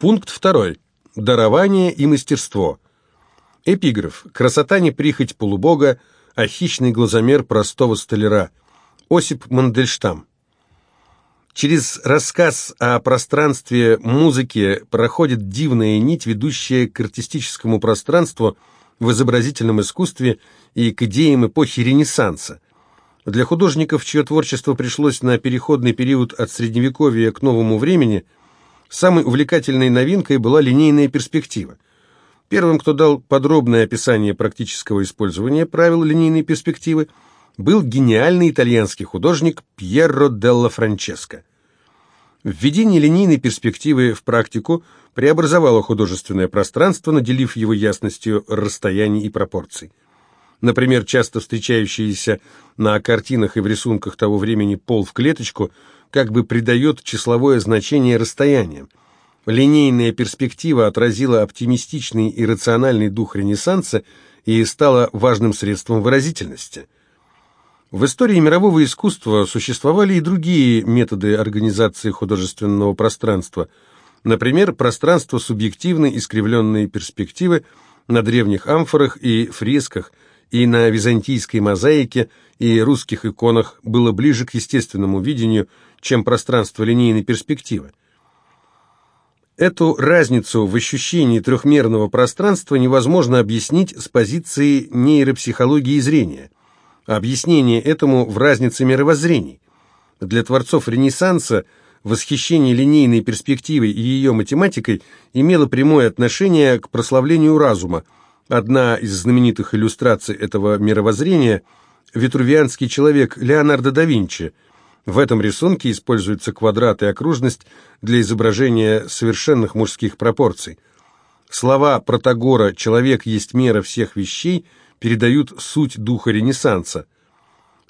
Пункт второй. Дарование и мастерство. Эпиграф. Красота не прихоть полубога, а хищный глазомер простого столяра. Осип Мандельштам. Через рассказ о пространстве музыки проходит дивная нить, ведущая к артистическому пространству в изобразительном искусстве и к идеям эпохи Ренессанса. Для художников, чье творчество пришлось на переходный период от Средневековья к новому времени, самой увлекательной новинкой была линейная перспектива. Первым, кто дал подробное описание практического использования правил линейной перспективы – был гениальный итальянский художник Пьерро делла Франческо. Введение линейной перспективы в практику преобразовало художественное пространство, наделив его ясностью расстояний и пропорций. Например, часто встречающийся на картинах и в рисунках того времени пол в клеточку как бы придает числовое значение расстояниям. Линейная перспектива отразила оптимистичный и рациональный дух Ренессанса и стала важным средством выразительности – в истории мирового искусства существовали и другие методы организации художественного пространства. Например, пространство субъективной искривленной перспективы на древних амфорах и фресках, и на византийской мозаике и русских иконах было ближе к естественному видению, чем пространство линейной перспективы. Эту разницу в ощущении трехмерного пространства невозможно объяснить с позиции нейропсихологии зрения – Объяснение этому в разнице мировоззрений. Для творцов Ренессанса восхищение линейной перспективой и ее математикой имело прямое отношение к прославлению разума. Одна из знаменитых иллюстраций этого мировоззрения – витрувианский человек Леонардо да Винчи. В этом рисунке используются квадрат и окружность для изображения совершенных мужских пропорций. Слова Протагора «человек есть мера всех вещей» – передают суть духа Ренессанса.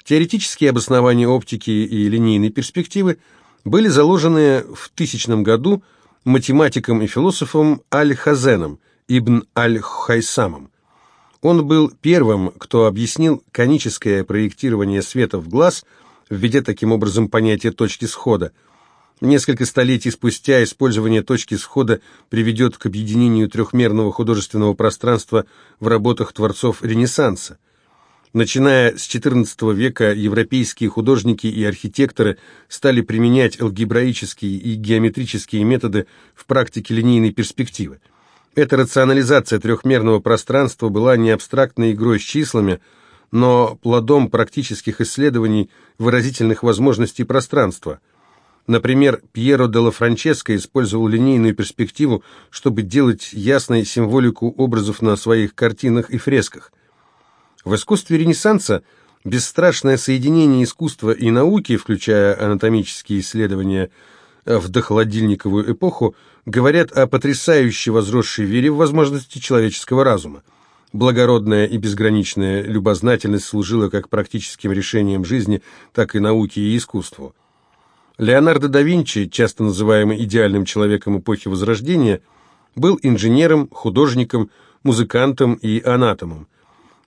Теоретические обоснования оптики и линейной перспективы были заложены в тысячном году математиком и философом Аль-Хазеном, Ибн Аль-Хайсамом. Он был первым, кто объяснил коническое проектирование света в глаз, введя таким образом понятие точки схода – Несколько столетий спустя использование точки схода приведет к объединению трехмерного художественного пространства в работах творцов Ренессанса. Начиная с XIV века европейские художники и архитекторы стали применять алгебраические и геометрические методы в практике линейной перспективы. Эта рационализация трехмерного пространства была не абстрактной игрой с числами, но плодом практических исследований выразительных возможностей пространства – Например, Пьеро де ла Франческо использовал линейную перспективу, чтобы делать ясной символику образов на своих картинах и фресках. В искусстве Ренессанса бесстрашное соединение искусства и науки, включая анатомические исследования в дохолодильниковую эпоху, говорят о потрясающе возросшей вере в возможности человеческого разума. Благородная и безграничная любознательность служила как практическим решением жизни, так и науке и искусству. Леонардо да Винчи, часто называемый идеальным человеком эпохи Возрождения, был инженером, художником, музыкантом и анатомом.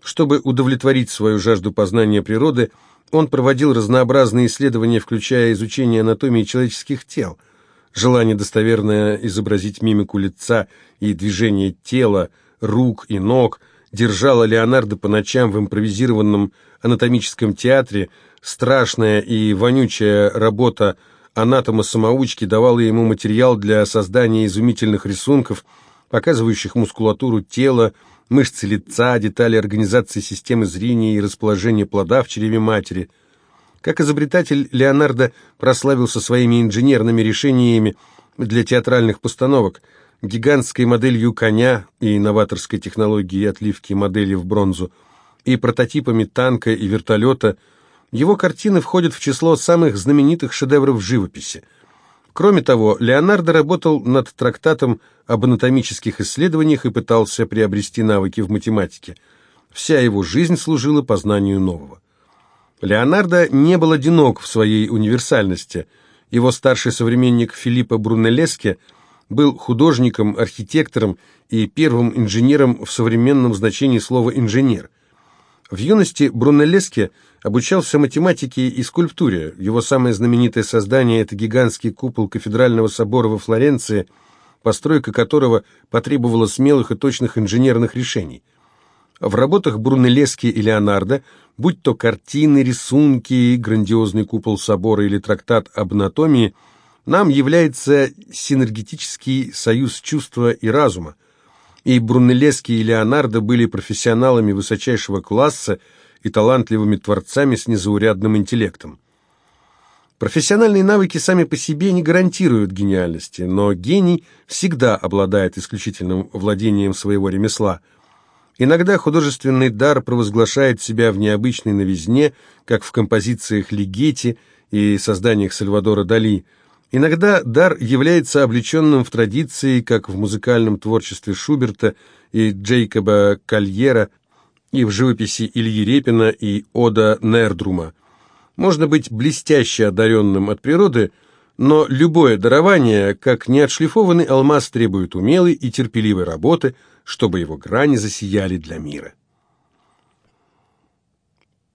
Чтобы удовлетворить свою жажду познания природы, он проводил разнообразные исследования, включая изучение анатомии человеческих тел, желание достоверно изобразить мимику лица и движение тела, рук и ног, держало Леонардо по ночам в импровизированном анатомическом театре, Страшная и вонючая работа анатома-самоучки давала ему материал для создания изумительных рисунков, показывающих мускулатуру тела, мышцы лица, детали организации системы зрения и расположения плода в чреве матери. Как изобретатель, Леонардо прославился своими инженерными решениями для театральных постановок, гигантской моделью коня и новаторской технологией отливки модели в бронзу, и прототипами танка и вертолета – его картины входят в число самых знаменитых шедевров живописи. Кроме того, Леонардо работал над трактатом об анатомических исследованиях и пытался приобрести навыки в математике. Вся его жизнь служила познанию нового. Леонардо не был одинок в своей универсальности. Его старший современник Филиппо Брунеллеске был художником, архитектором и первым инженером в современном значении слова «инженер». В юности Брунеллеске обучался математике и скульптуре. Его самое знаменитое создание – это гигантский купол кафедрального собора во Флоренции постройка которого потребовала смелых и точных инженерных решений. В работах Брунеллески и Леонардо, будь то картины, рисунки, грандиозный купол собора или трактат об анатомии, нам является синергетический союз чувства и разума. И Брунеллески и Леонардо были профессионалами высочайшего класса и талантливыми творцами с незаурядным интеллектом. Профессиональные навыки сами по себе не гарантируют гениальности, но гений всегда обладает исключительным владением своего ремесла. Иногда художественный дар провозглашает себя в необычной новизне, как в композициях Лигетти и созданиях Сальвадора Дали. Иногда дар является облеченным в традиции, как в музыкальном творчестве Шуберта и Джейкоба Кольера, и в живописи Ильи Репина и Ода Нердрума. Можно быть блестяще одаренным от природы, но любое дарование, как неотшлифованный алмаз, требует умелой и терпеливой работы, чтобы его грани засияли для мира.